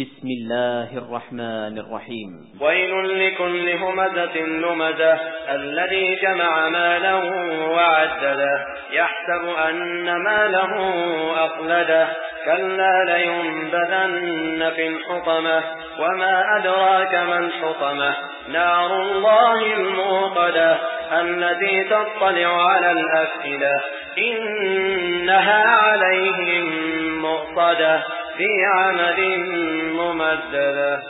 بسم الله الرحمن الرحيم. ويل لكل همزة لمزة الذي جمع ماله وعدده. يحسب أن ماله أقلده كلا لينبذن في الحطمة وما أدراك من الحطمة. نار الله الموقدة التي تطلع على الأفئدة. إنها عليهم مؤصدة في عمد ممددة